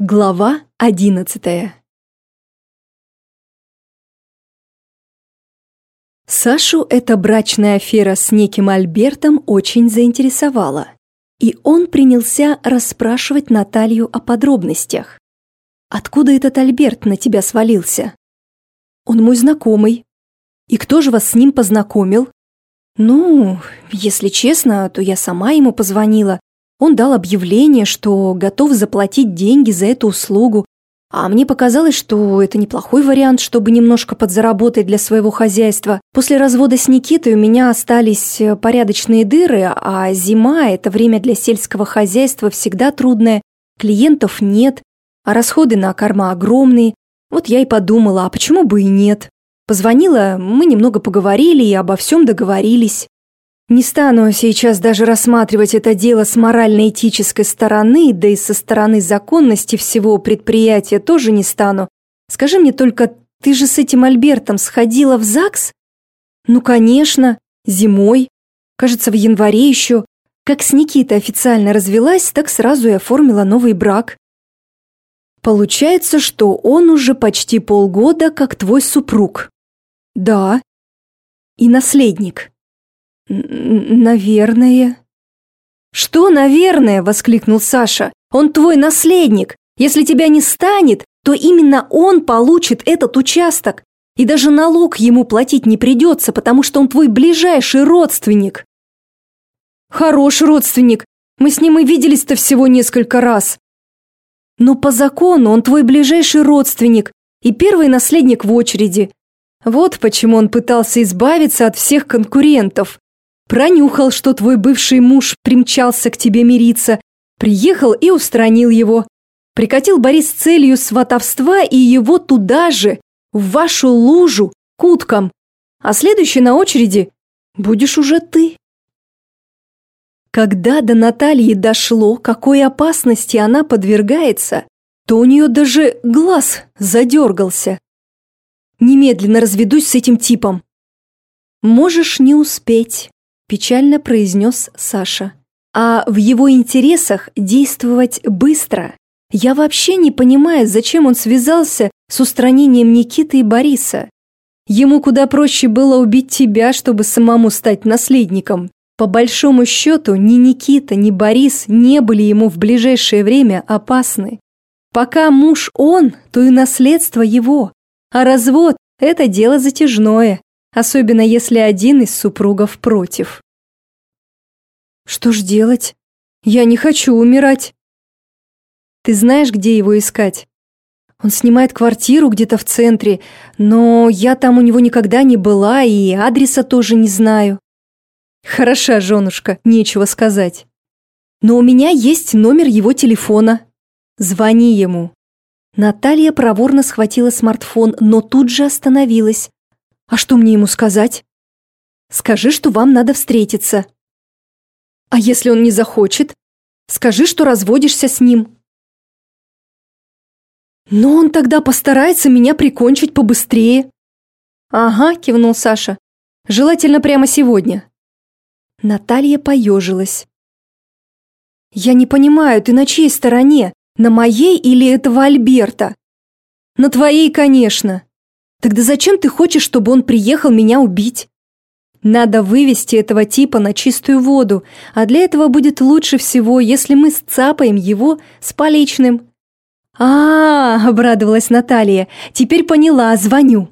Глава одиннадцатая Сашу эта брачная афера с неким Альбертом очень заинтересовала, и он принялся расспрашивать Наталью о подробностях. «Откуда этот Альберт на тебя свалился?» «Он мой знакомый». «И кто же вас с ним познакомил?» «Ну, если честно, то я сама ему позвонила, он дал объявление, что готов заплатить деньги за эту услугу, а мне показалось, что это неплохой вариант, чтобы немножко подзаработать для своего хозяйства. После развода с Никитой у меня остались э, порядочные дыры, а зима – это время для сельского хозяйства всегда трудное. Клиентов нет, а расходы на корма огромные. Вот я и подумала, а почему бы и нет? Позвонила, мы немного поговорили и обо всем договорились. Не стану сейчас даже рассматривать это дело с морально-этической стороны, да и со стороны законности всего предприятия тоже не стану. Скажи мне только, ты же с этим Альбертом сходила в ЗАГС? Ну, конечно, зимой. Кажется, в январе еще. Как с Никитой официально развелась, так сразу и оформила новый брак. Получается, что он уже почти полгода как твой супруг. Да. И наследник. «Наверное». «Что «наверное»?» – воскликнул Саша. «Он твой наследник. Если тебя не станет, то именно он получит этот участок. И даже налог ему платить не придется, потому что он твой ближайший родственник». «Хороший родственник. Мы с ним и виделись-то всего несколько раз». «Но по закону он твой ближайший родственник и первый наследник в очереди. Вот почему он пытался избавиться от всех конкурентов. Пронюхал, что твой бывший муж примчался к тебе мириться, приехал и устранил его. Прикатил Борис целью сватовства и его туда же, в вашу лужу, к уткам. А следующий на очереди будешь уже ты. Когда до Натальи дошло, какой опасности она подвергается, то у нее даже глаз задергался. Немедленно разведусь с этим типом. Можешь не успеть печально произнес Саша. А в его интересах действовать быстро. Я вообще не понимаю, зачем он связался с устранением Никиты и Бориса. Ему куда проще было убить тебя, чтобы самому стать наследником. По большому счету, ни Никита, ни Борис не были ему в ближайшее время опасны. Пока муж он, то и наследство его. А развод – это дело затяжное особенно если один из супругов против. Что ж делать? Я не хочу умирать. Ты знаешь, где его искать? Он снимает квартиру где-то в центре, но я там у него никогда не была и адреса тоже не знаю. Хороша, женушка, нечего сказать. Но у меня есть номер его телефона. Звони ему. Наталья проворно схватила смартфон, но тут же остановилась, а что мне ему сказать? Скажи, что вам надо встретиться. А если он не захочет? Скажи, что разводишься с ним. Но он тогда постарается меня прикончить побыстрее. Ага, кивнул Саша. Желательно прямо сегодня. Наталья поежилась. Я не понимаю, ты на чьей стороне? На моей или этого Альберта? На твоей, конечно. Тогда зачем ты хочешь, чтобы он приехал меня убить? Надо вывести этого типа на чистую воду, а для этого будет лучше всего, если мы сцапаем его с поличным. А, -а, -а обрадовалась Наталья. Теперь поняла, звоню.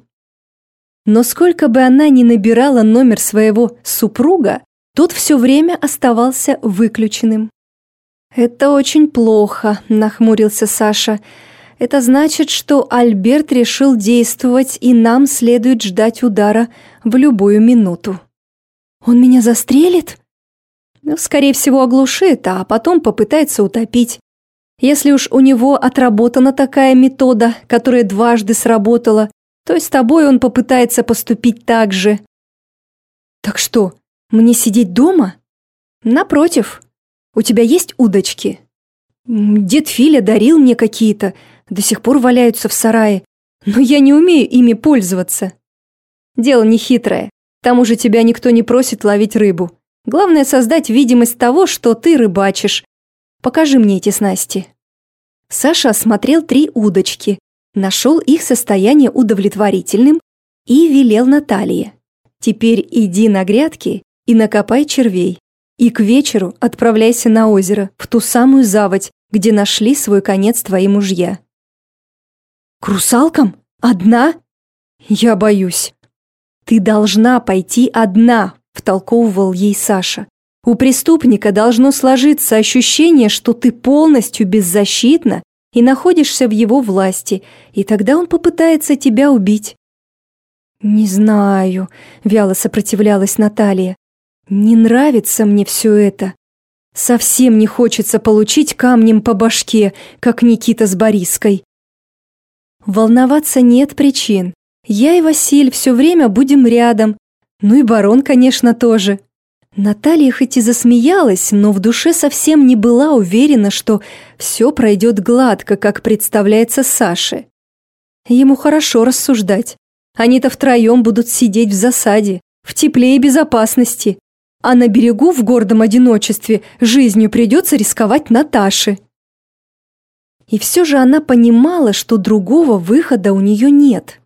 Но сколько бы она ни набирала номер своего супруга, тот все время оставался выключенным. «Это очень плохо», – нахмурился Саша. Это значит, что Альберт решил действовать, и нам следует ждать удара в любую минуту. Он меня застрелит? Ну, скорее всего, оглушит, а потом попытается утопить. Если уж у него отработана такая метода, которая дважды сработала, то с тобой он попытается поступить так же. Так что, мне сидеть дома? Напротив. У тебя есть удочки? Дед Филя дарил мне какие-то, до сих пор валяются в сарае, но я не умею ими пользоваться. Дело нехитрое. К тому же тебя никто не просит ловить рыбу. Главное создать видимость того, что ты рыбачишь. Покажи мне эти снасти. Саша осмотрел три удочки, нашел их состояние удовлетворительным и велел Наталье. «Теперь иди на грядки и накопай червей. И к вечеру отправляйся на озеро, в ту самую заводь, где нашли свой конец твои мужья». «К русалкам? Одна?» «Я боюсь». «Ты должна пойти одна», – втолковывал ей Саша. «У преступника должно сложиться ощущение, что ты полностью беззащитна и находишься в его власти, и тогда он попытается тебя убить». «Не знаю», — вяло сопротивлялась Наталья. «Не нравится мне все это. Совсем не хочется получить камнем по башке, как Никита с Бориской». «Волноваться нет причин. Я и Василь все время будем рядом. Ну и барон, конечно, тоже. Наталья хоть и засмеялась, но в душе совсем не была уверена, что все пройдет гладко, как представляется Саше. Ему хорошо рассуждать. Они-то втроем будут сидеть в засаде, в тепле и безопасности. А на берегу в гордом одиночестве жизнью придется рисковать Наташе. И все же она понимала, что другого выхода у нее нет.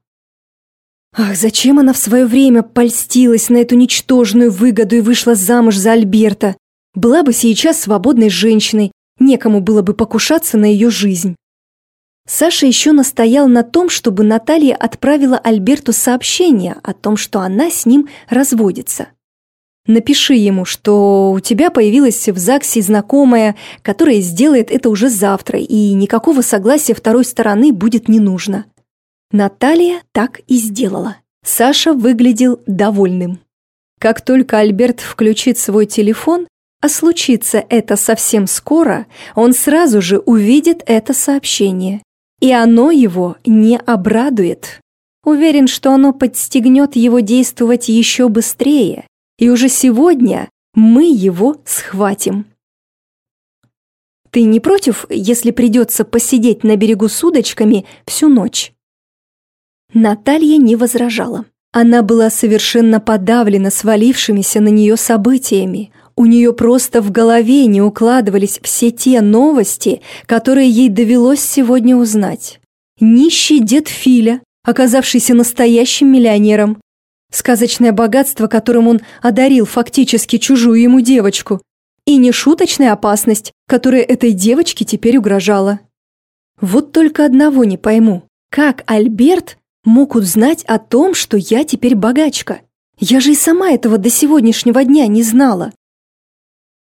Ах, зачем она в свое время польстилась на эту ничтожную выгоду и вышла замуж за Альберта? Была бы сейчас свободной женщиной, некому было бы покушаться на ее жизнь. Саша еще настоял на том, чтобы Наталья отправила Альберту сообщение о том, что она с ним разводится. Напиши ему, что у тебя появилась в ЗАГСе знакомая, которая сделает это уже завтра, и никакого согласия второй стороны будет не нужно. Наталья так и сделала. Саша выглядел довольным. Как только Альберт включит свой телефон, а случится это совсем скоро, он сразу же увидит это сообщение. И оно его не обрадует. Уверен, что оно подстегнет его действовать еще быстрее, и уже сегодня мы его схватим. Ты не против, если придется посидеть на берегу с удочками всю ночь? Наталья не возражала. Она была совершенно подавлена свалившимися на нее событиями. У нее просто в голове не укладывались все те новости, которые ей довелось сегодня узнать. Нищий дед Филя, оказавшийся настоящим миллионером. Сказочное богатство, которым он одарил фактически чужую ему девочку. И нешуточная опасность, которая этой девочке теперь угрожала. Вот только одного не пойму. Как Альберт мог узнать о том, что я теперь богачка? Я же и сама этого до сегодняшнего дня не знала.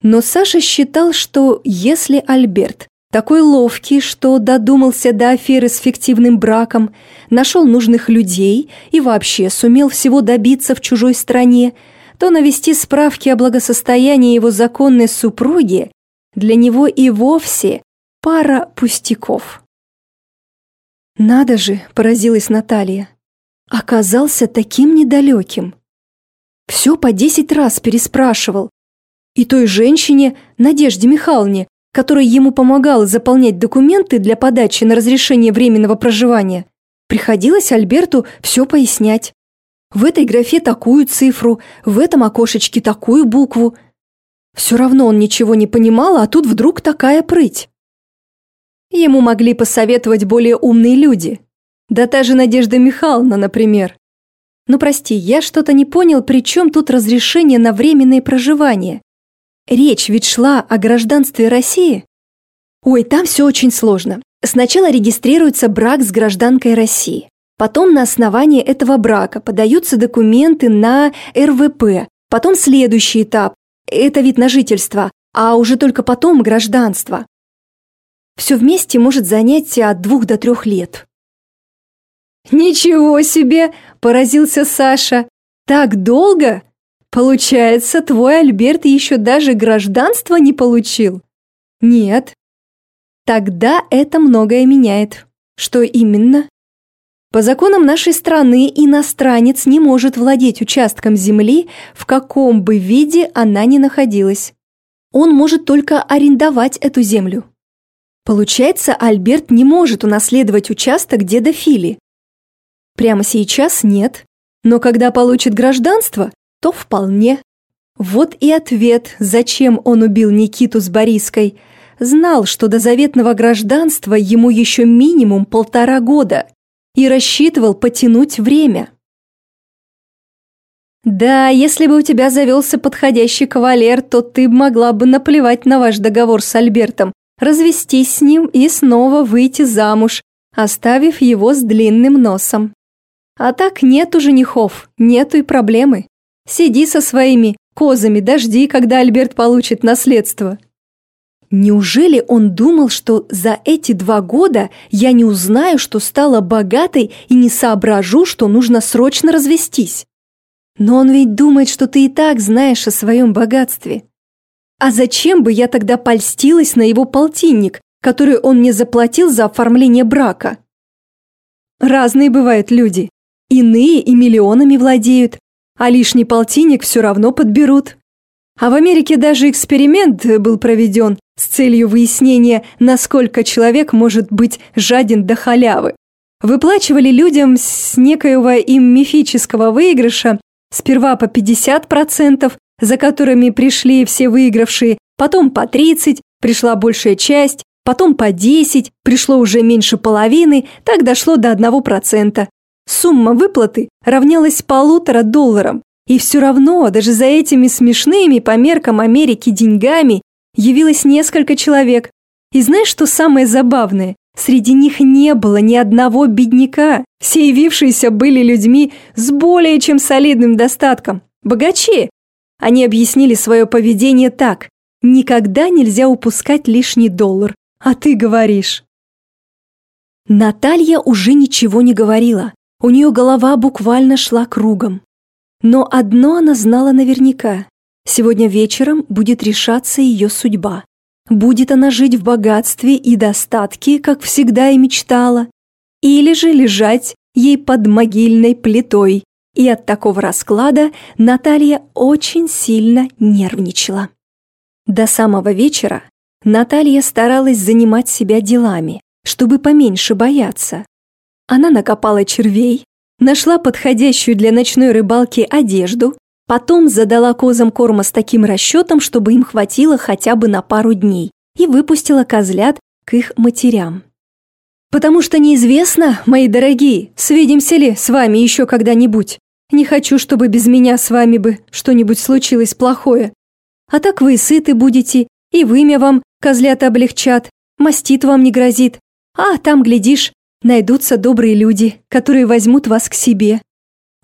Но Саша считал, что если Альберт такой ловкий, что додумался до аферы с фиктивным браком, нашел нужных людей и вообще сумел всего добиться в чужой стране, то навести справки о благосостоянии его законной супруги для него и вовсе пара пустяков. «Надо же!» – поразилась Наталья. «Оказался таким недалеким. Все по десять раз переспрашивал. И той женщине, Надежде Михайловне, которая ему помогала заполнять документы для подачи на разрешение временного проживания, приходилось Альберту все пояснять. В этой графе такую цифру, в этом окошечке такую букву. Все равно он ничего не понимал, а тут вдруг такая прыть. Ему могли посоветовать более умные люди. Да та же Надежда Михайловна, например. Ну прости, я что-то не понял, при чем тут разрешение на временное проживание? Речь ведь шла о гражданстве России. Ой, там все очень сложно. Сначала регистрируется брак с гражданкой России. Потом на основании этого брака подаются документы на РВП. Потом следующий этап – это вид на жительство, а уже только потом гражданство. Все вместе может занять от двух до трех лет. «Ничего себе!» – поразился Саша. «Так долго? Получается, твой Альберт еще даже гражданство не получил?» «Нет». «Тогда это многое меняет». «Что именно?» По законам нашей страны иностранец не может владеть участком земли, в каком бы виде она ни находилась. Он может только арендовать эту землю. Получается, Альберт не может унаследовать участок деда Фили. Прямо сейчас нет, но когда получит гражданство, то вполне. Вот и ответ, зачем он убил Никиту с Бориской. знал, что до заветного гражданства ему еще минимум полтора года и рассчитывал потянуть время. Да, если бы у тебя завелся подходящий кавалер, то ты могла бы наплевать на ваш договор с Альбертом, развестись с ним и снова выйти замуж, оставив его с длинным носом. А так нету женихов, нету и проблемы. Сиди со своими козами, дожди, когда Альберт получит наследство. Неужели он думал, что за эти два года я не узнаю, что стала богатой и не соображу, что нужно срочно развестись? Но он ведь думает, что ты и так знаешь о своем богатстве. А зачем бы я тогда польстилась на его полтинник, который он мне заплатил за оформление брака? Разные бывают люди. Иные и миллионами владеют, а лишний полтинник все равно подберут. А в Америке даже эксперимент был проведен с целью выяснения, насколько человек может быть жаден до халявы. Выплачивали людям с некоего им мифического выигрыша сперва по 50%, за которыми пришли все выигравшие, потом по 30, пришла большая часть, потом по 10, пришло уже меньше половины, так дошло до 1%. Сумма выплаты равнялась полутора долларам, и все равно, даже за этими смешными по меркам Америки деньгами, явилось несколько человек. И знаешь, что самое забавное? Среди них не было ни одного бедняка. Все явившиеся были людьми с более чем солидным достатком. Богачи. Они объяснили свое поведение так. Никогда нельзя упускать лишний доллар. А ты говоришь. Наталья уже ничего не говорила. У нее голова буквально шла кругом. Но одно она знала наверняка. Сегодня вечером будет решаться ее судьба. Будет она жить в богатстве и достатке, как всегда и мечтала, или же лежать ей под могильной плитой. И от такого расклада Наталья очень сильно нервничала. До самого вечера Наталья старалась занимать себя делами, чтобы поменьше бояться. Она накопала червей, нашла подходящую для ночной рыбалки одежду, потом задала козам корма с таким расчетом, чтобы им хватило хотя бы на пару дней, и выпустила козлят к их матерям. «Потому что неизвестно, мои дорогие, свидимся ли с вами еще когда-нибудь. Не хочу, чтобы без меня с вами бы что-нибудь случилось плохое. А так вы сыты будете, и вымя вам козлята облегчат, мастит вам не грозит. А там, глядишь, найдутся добрые люди, которые возьмут вас к себе.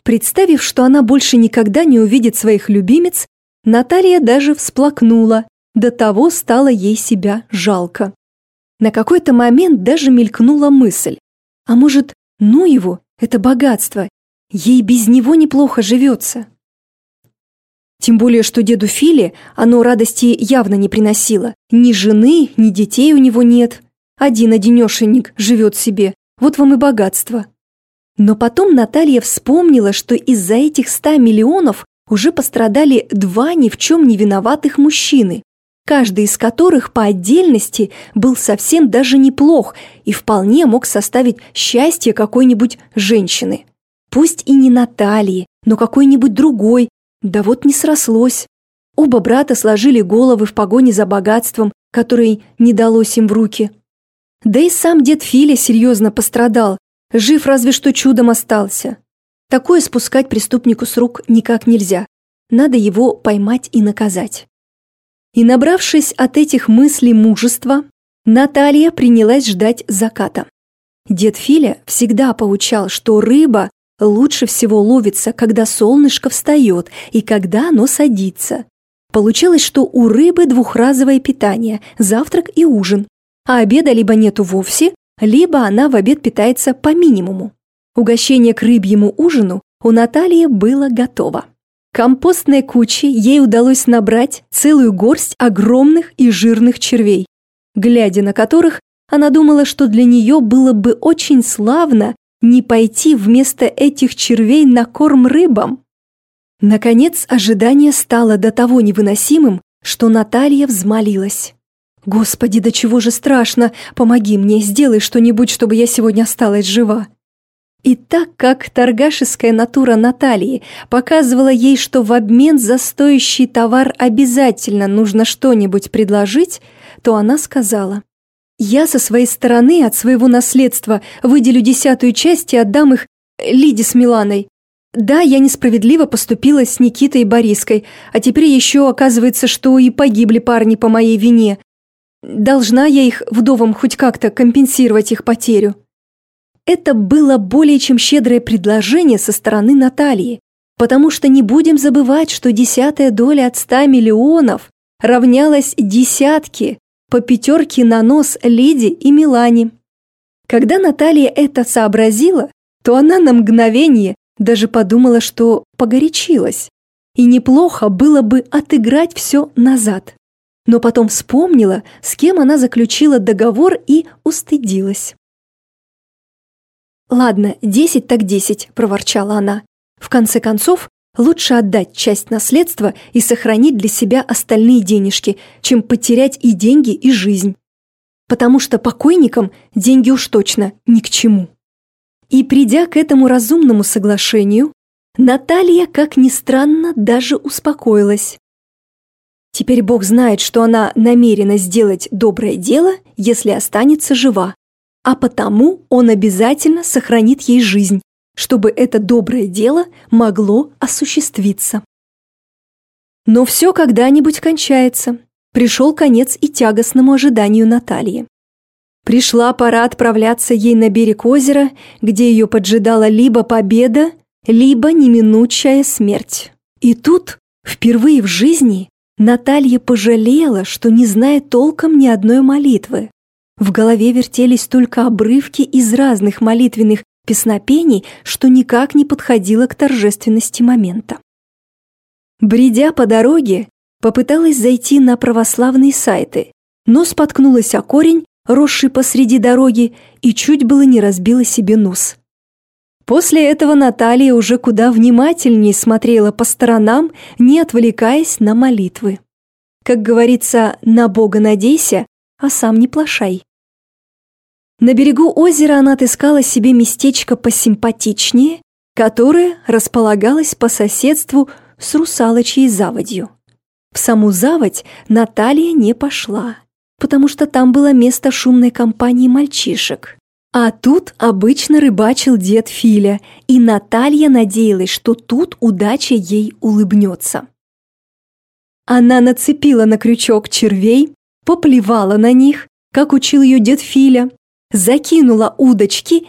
Представив, что она больше никогда не увидит своих любимец, Наталья даже всплакнула, до того стало ей себя жалко. На какой-то момент даже мелькнула мысль, а может, ну его, это богатство, ей без него неплохо живется. Тем более, что деду Филе оно радости явно не приносило. Ни жены, ни детей у него нет. Один-одинешенек живет себе, вот вам и богатство. Но потом Наталья вспомнила, что из-за этих ста миллионов уже пострадали два ни в чем не виноватых мужчины, каждый из которых по отдельности был совсем даже неплох и вполне мог составить счастье какой-нибудь женщины. Пусть и не Натальи, но какой-нибудь другой, да вот не срослось. Оба брата сложили головы в погоне за богатством, которое не далось им в руки. Да и сам дед Филя серьезно пострадал, жив разве что чудом остался. Такое спускать преступнику с рук никак нельзя. Надо его поймать и наказать. И набравшись от этих мыслей мужества, Наталья принялась ждать заката. Дед Филя всегда поучал, что рыба лучше всего ловится, когда солнышко встает и когда оно садится. Получалось, что у рыбы двухразовое питание – завтрак и ужин а обеда либо нету вовсе, либо она в обед питается по минимуму. Угощение к рыбьему ужину у Натальи было готово. Компостной куче ей удалось набрать целую горсть огромных и жирных червей, глядя на которых она думала, что для нее было бы очень славно не пойти вместо этих червей на корм рыбам. Наконец, ожидание стало до того невыносимым, что Наталья взмолилась. «Господи, до чего же страшно! Помоги мне, сделай что-нибудь, чтобы я сегодня осталась жива!» И так как торгашеская натура Натальи показывала ей, что в обмен за стоящий товар обязательно нужно что-нибудь предложить, то она сказала, «Я со своей стороны от своего наследства выделю десятую часть и отдам их Лиде с Миланой. Да, я несправедливо поступила с Никитой и Бориской, а теперь еще оказывается, что и погибли парни по моей вине. Должна я их вдовам хоть как-то компенсировать их потерю». Это было более чем щедрое предложение со стороны Натальи, потому что не будем забывать, что десятая доля от ста миллионов равнялась десятке, по пятерке на нос Лиде и Милане. Когда Наталья это сообразила, то она на мгновение даже подумала, что погорячилась, и неплохо было бы отыграть все назад. Но потом вспомнила, с кем она заключила договор и устыдилась. «Ладно, десять так десять», – проворчала она. «В конце концов, лучше отдать часть наследства и сохранить для себя остальные денежки, чем потерять и деньги, и жизнь. Потому что покойникам деньги уж точно ни к чему». И придя к этому разумному соглашению, Наталья, как ни странно, даже успокоилась. Теперь Бог знает, что она намерена сделать доброе дело, если останется жива, а потому он обязательно сохранит ей жизнь, чтобы это доброе дело могло осуществиться. Но все когда-нибудь кончается. Пришел конец и тягостному ожиданию Натальи. Пришла пора отправляться ей на берег озера, где ее поджидала либо победа, либо неминучая смерть. И тут, впервые в жизни, Наталья пожалела, что не знает толком ни одной молитвы. В голове вертелись только обрывки из разных молитвенных песнопений, что никак не подходило к торжественности момента. Бредя по дороге, попыталась зайти на православные сайты, но споткнулась о корень, росший посреди дороги, и чуть было не разбила себе нос. После этого Наталья уже куда внимательнее смотрела по сторонам, не отвлекаясь на молитвы. Как говорится, на Бога надейся, а сам не плашай. На берегу озера она отыскала себе местечко посимпатичнее, которое располагалось по соседству с русалочьей заводью. В саму заводь Наталья не пошла, потому что там было место шумной компании мальчишек. А тут обычно рыбачил дед Филя, и Наталья надеялась, что тут удача ей улыбнется. Она нацепила на крючок червей, поплевала на них, как учил ее дед Филя, закинула удочки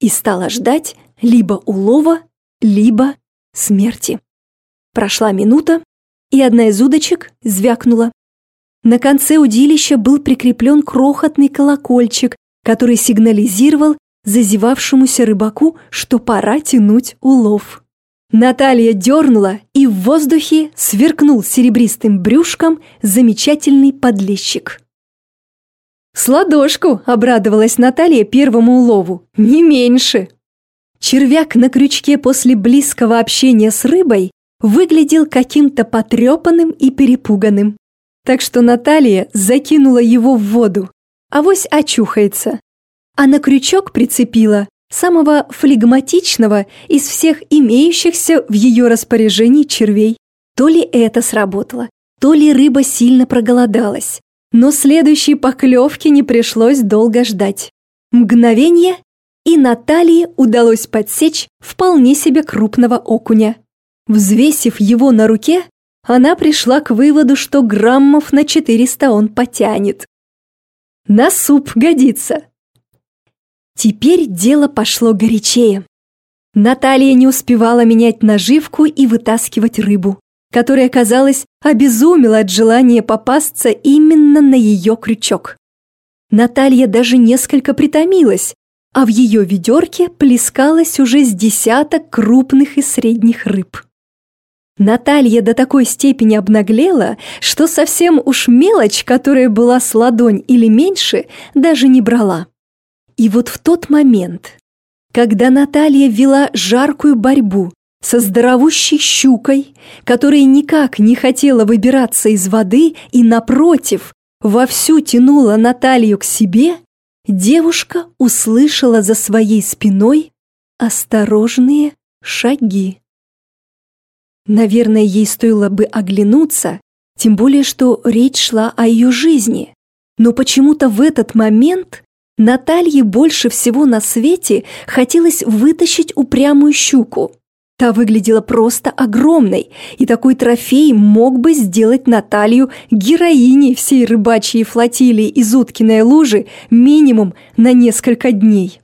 и стала ждать либо улова, либо смерти. Прошла минута, и одна из удочек звякнула. На конце удилища был прикреплен крохотный колокольчик, который сигнализировал зазевавшемуся рыбаку, что пора тянуть улов. Наталья дернула, и в воздухе сверкнул серебристым брюшком замечательный подлещик. «С ладошку!» – обрадовалась Наталья первому улову. «Не меньше!» Червяк на крючке после близкого общения с рыбой выглядел каким-то потрепанным и перепуганным. Так что Наталья закинула его в воду. Авось очухается. А на крючок прицепила самого флегматичного из всех имеющихся в ее распоряжении червей. То ли это сработало, то ли рыба сильно проголодалась. Но следующей поклевки не пришлось долго ждать. Мгновение, и Наталье удалось подсечь вполне себе крупного окуня. Взвесив его на руке, она пришла к выводу, что граммов на 400 он потянет. На суп годится. Теперь дело пошло горячее. Наталья не успевала менять наживку и вытаскивать рыбу которая, казалось, обезумела от желания попасться именно на ее крючок. Наталья даже несколько притомилась, а в ее ведерке плескалось уже с десяток крупных и средних рыб. Наталья до такой степени обнаглела, что совсем уж мелочь, которая была с ладонь или меньше, даже не брала. И вот в тот момент, когда Наталья вела жаркую борьбу со здоровущей щукой, которая никак не хотела выбираться из воды и, напротив, вовсю тянула Наталью к себе, девушка услышала за своей спиной осторожные шаги. Наверное, ей стоило бы оглянуться, тем более, что речь шла о ее жизни. Но почему-то в этот момент Наталье больше всего на свете хотелось вытащить упрямую щуку. Та выглядела просто огромной, и такой трофей мог бы сделать Наталью героиней всей рыбачьей флотилии из Уткиной лужи минимум на несколько дней.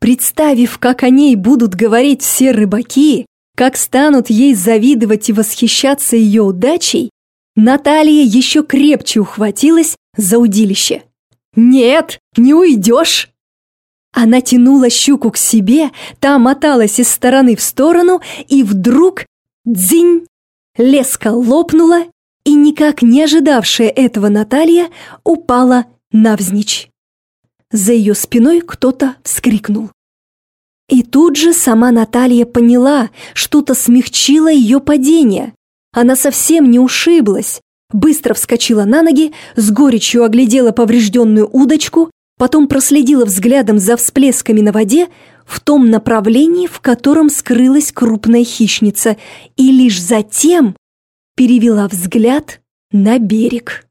Представив, как о ней будут говорить все рыбаки, как станут ей завидовать и восхищаться ее удачей, Наталья еще крепче ухватилась за удилище. «Нет, не уйдешь!» Она тянула щуку к себе, та моталась из стороны в сторону, и вдруг дзинь! Леска лопнула, и никак не ожидавшая этого Наталья упала навзничь. За ее спиной кто-то вскрикнул. И тут же сама Наталья поняла, что-то смягчило ее падение. Она совсем не ушиблась, быстро вскочила на ноги, с горечью оглядела поврежденную удочку потом проследила взглядом за всплесками на воде в том направлении, в котором скрылась крупная хищница, и лишь затем перевела взгляд на берег.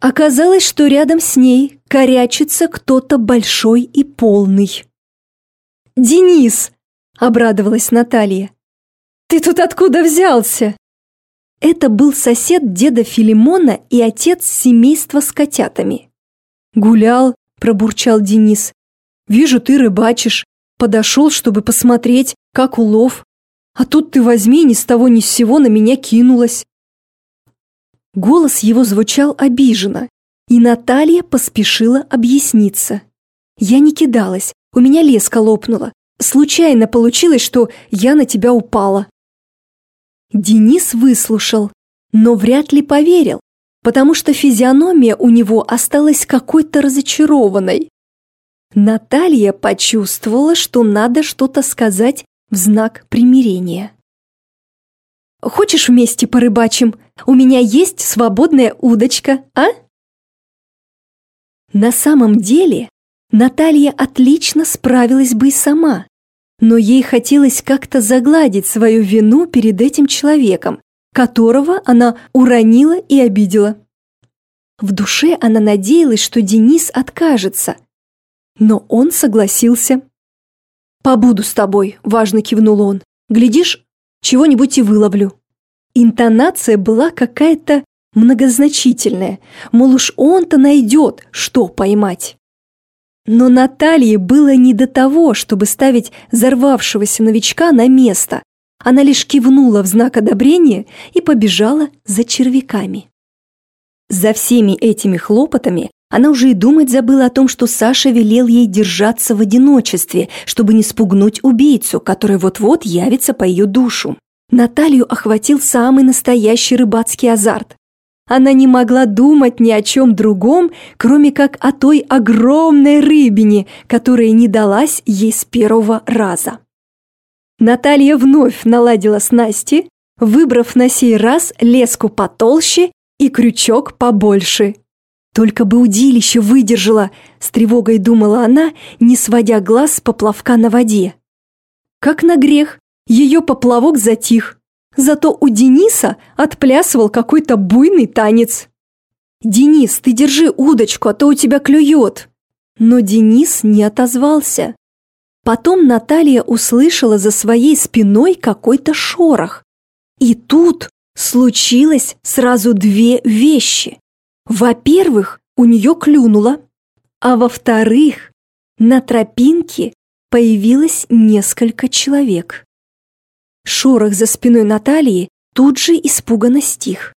Оказалось, что рядом с ней корячится кто-то большой и полный. «Денис!» — обрадовалась Наталья. «Ты тут откуда взялся?» Это был сосед деда Филимона и отец семейства с котятами. «Гулял», – пробурчал Денис. «Вижу, ты рыбачишь. Подошел, чтобы посмотреть, как улов. А тут ты возьми ни с того ни с сего на меня кинулась». Голос его звучал обиженно, и Наталья поспешила объясниться. «Я не кидалась, у меня леска лопнула. Случайно получилось, что я на тебя упала». Денис выслушал, но вряд ли поверил потому что физиономия у него осталась какой-то разочарованной. Наталья почувствовала, что надо что-то сказать в знак примирения. «Хочешь вместе порыбачим? У меня есть свободная удочка, а?» На самом деле Наталья отлично справилась бы и сама, но ей хотелось как-то загладить свою вину перед этим человеком, которого она уронила и обидела. В душе она надеялась, что Денис откажется, но он согласился. «Побуду с тобой», – важно кивнул он. «Глядишь, чего-нибудь и выловлю». Интонация была какая-то многозначительная, мол уж он-то найдет, что поймать. Но Наталье было не до того, чтобы ставить взорвавшегося новичка на место. Она лишь кивнула в знак одобрения и побежала за червяками. За всеми этими хлопотами она уже и думать забыла о том, что Саша велел ей держаться в одиночестве, чтобы не спугнуть убийцу, который вот-вот явится по ее душу. Наталью охватил самый настоящий рыбацкий азарт. Она не могла думать ни о чем другом, кроме как о той огромной рыбине, которая не далась ей с первого раза. Наталья вновь наладила снасти, выбрав на сей раз леску потолще и крючок побольше. Только бы удилище выдержала, с тревогой думала она, не сводя глаз с поплавка на воде. Как на грех, ее поплавок затих, зато у Дениса отплясывал какой-то буйный танец. «Денис, ты держи удочку, а то у тебя клюет!» Но Денис не отозвался. Потом Наталья услышала за своей спиной какой-то шорох. И тут случилось сразу две вещи. Во-первых, у нее клюнуло, а во-вторых, на тропинке появилось несколько человек. Шорох за спиной Натальи тут же испуганно стих,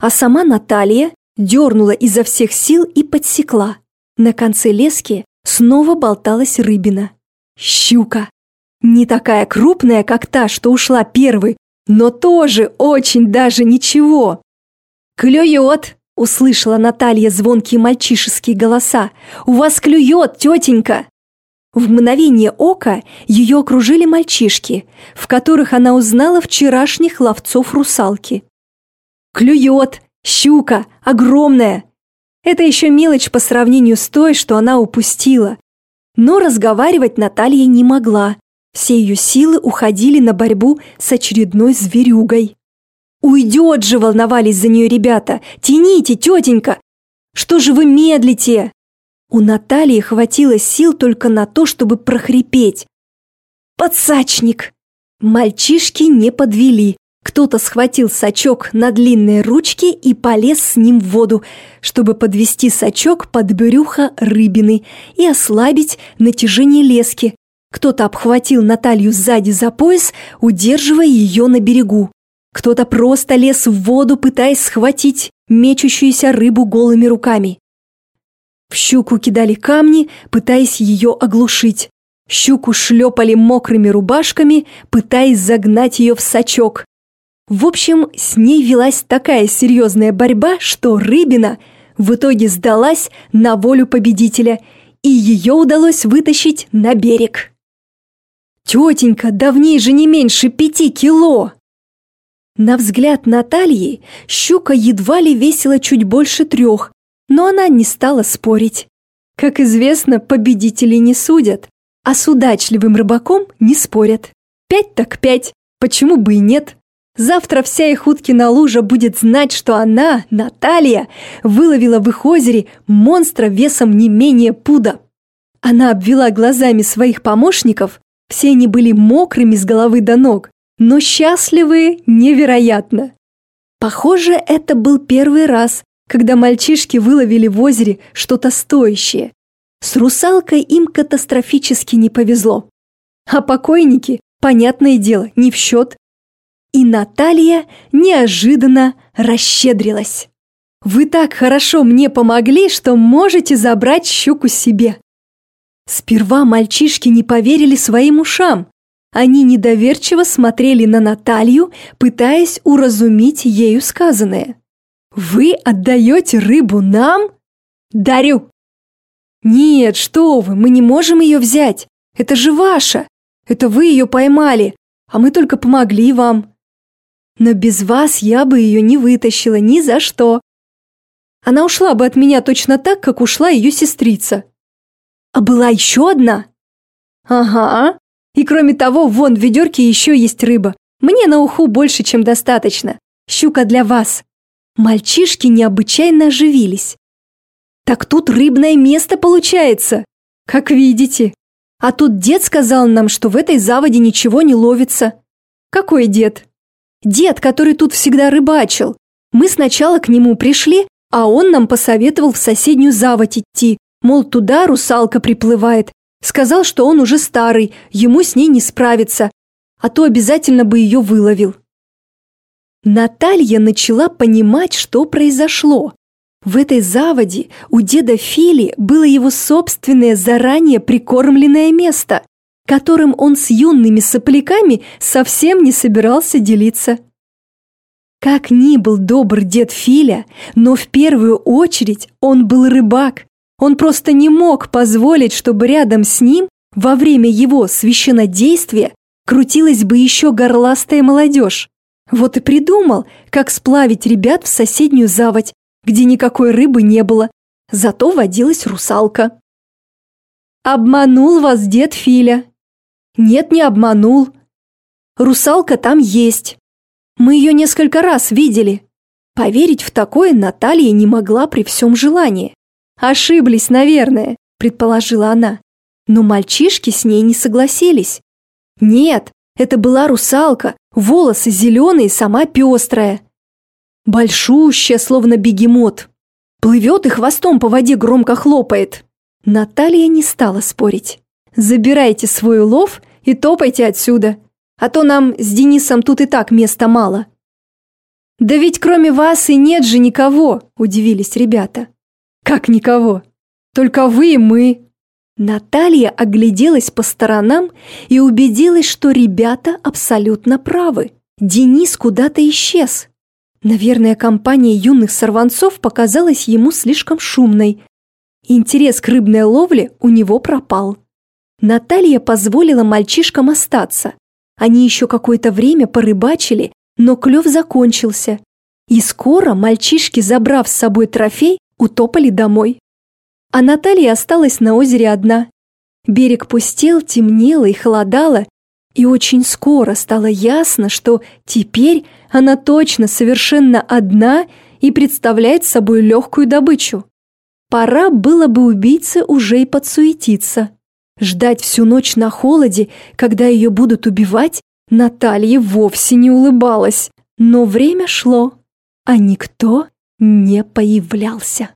а сама Наталья дернула изо всех сил и подсекла. На конце лески снова болталась рыбина. Щука. Не такая крупная, как та, что ушла первой, но тоже очень даже ничего. «Клюет!» – услышала Наталья звонкие мальчишеские голоса. «У вас клюет, тетенька!» В мгновение ока ее окружили мальчишки, в которых она узнала вчерашних ловцов русалки. «Клюет! Щука! Огромная!» Это еще мелочь по сравнению с той, что она упустила. Но разговаривать Наталья не могла. Все ее силы уходили на борьбу с очередной зверюгой. Уйдет же, волновались за нее ребята. Тяните, тетенька! Что же вы медлите? У Натальи хватило сил только на то, чтобы прохрипеть. Подсачник! Мальчишки не подвели. Кто-то схватил сачок на длинные ручки и полез с ним в воду, чтобы подвести сачок под брюхо рыбины и ослабить натяжение лески. Кто-то обхватил Наталью сзади за пояс, удерживая ее на берегу. Кто-то просто лез в воду, пытаясь схватить мечущуюся рыбу голыми руками. В щуку кидали камни, пытаясь ее оглушить. Щуку шлепали мокрыми рубашками, пытаясь загнать ее в сачок. В общем, с ней велась такая серьезная борьба, что рыбина в итоге сдалась на волю победителя, и ее удалось вытащить на берег. «Тетенька, давней же не меньше пяти кило!» На взгляд Натальи щука едва ли весила чуть больше трех, но она не стала спорить. Как известно, победители не судят, а с удачливым рыбаком не спорят. Пять так пять, почему бы и нет? Завтра вся их уткина лужа будет знать, что она, Наталья, выловила в их озере монстра весом не менее пуда. Она обвела глазами своих помощников, все они были мокрыми с головы до ног, но счастливые невероятно. Похоже, это был первый раз, когда мальчишки выловили в озере что-то стоящее. С русалкой им катастрофически не повезло. А покойники, понятное дело, не в счет. И Наталья неожиданно расщедрилась. «Вы так хорошо мне помогли, что можете забрать щуку себе». Сперва мальчишки не поверили своим ушам. Они недоверчиво смотрели на Наталью, пытаясь уразумить ею сказанное. «Вы отдаете рыбу нам?» «Дарю!» «Нет, что вы, мы не можем ее взять. Это же ваша. Это вы ее поймали, а мы только помогли вам. Но без вас я бы ее не вытащила ни за что. Она ушла бы от меня точно так, как ушла ее сестрица. А была еще одна? Ага, и кроме того, вон в ведерке еще есть рыба. Мне на уху больше, чем достаточно. Щука для вас. Мальчишки необычайно оживились. Так тут рыбное место получается. Как видите. А тут дед сказал нам, что в этой заводе ничего не ловится. Какой дед? Дед, который тут всегда рыбачил. Мы сначала к нему пришли, а он нам посоветовал в соседнюю заводь идти. Мол, туда русалка приплывает, Сказал, что он уже старый, ему с ней не справиться, а то обязательно бы ее выловил. Наталья начала понимать, что произошло. В этой заводе у деда Фили было его собственное заранее прикормленное место, которым он с юными сопляками совсем не собирался делиться. Как ни был добр дед Филя, но в первую очередь он был рыбак, он просто не мог позволить, чтобы рядом с ним во время его священнодействия крутилась бы еще горластая молодежь. Вот и придумал, как сплавить ребят в соседнюю заводь, где никакой рыбы не было, зато водилась русалка. Обманул вас дед Филя. Нет, не обманул. Русалка там есть. Мы ее несколько раз видели. Поверить в такое Наталья не могла при всем желании. «Ошиблись, наверное», – предположила она. Но мальчишки с ней не согласились. «Нет, это была русалка, волосы зеленые, сама пестрая. Большущая, словно бегемот. Плывет и хвостом по воде громко хлопает». Наталья не стала спорить. «Забирайте свой улов и топайте отсюда, а то нам с Денисом тут и так места мало». «Да ведь кроме вас и нет же никого», – удивились ребята. Как никого? Только вы и мы. Наталья огляделась по сторонам и убедилась, что ребята абсолютно правы. Денис куда-то исчез. Наверное, компания юных сорванцов показалась ему слишком шумной. Интерес к рыбной ловле у него пропал. Наталья позволила мальчишкам остаться. Они еще какое-то время порыбачили, но клев закончился. И скоро мальчишки, забрав с собой трофей, утопали домой. А Наталья осталась на озере одна. Берег пустел, темнело и холодало, И очень скоро стало ясно, что теперь она точно совершенно одна и представляет собой легкую добычу. Пора было бы убийце уже и подсуетиться. Ждать всю ночь на холоде, когда ее будут убивать, Наталье вовсе не улыбалась. Но время шло, а никто не появлялся.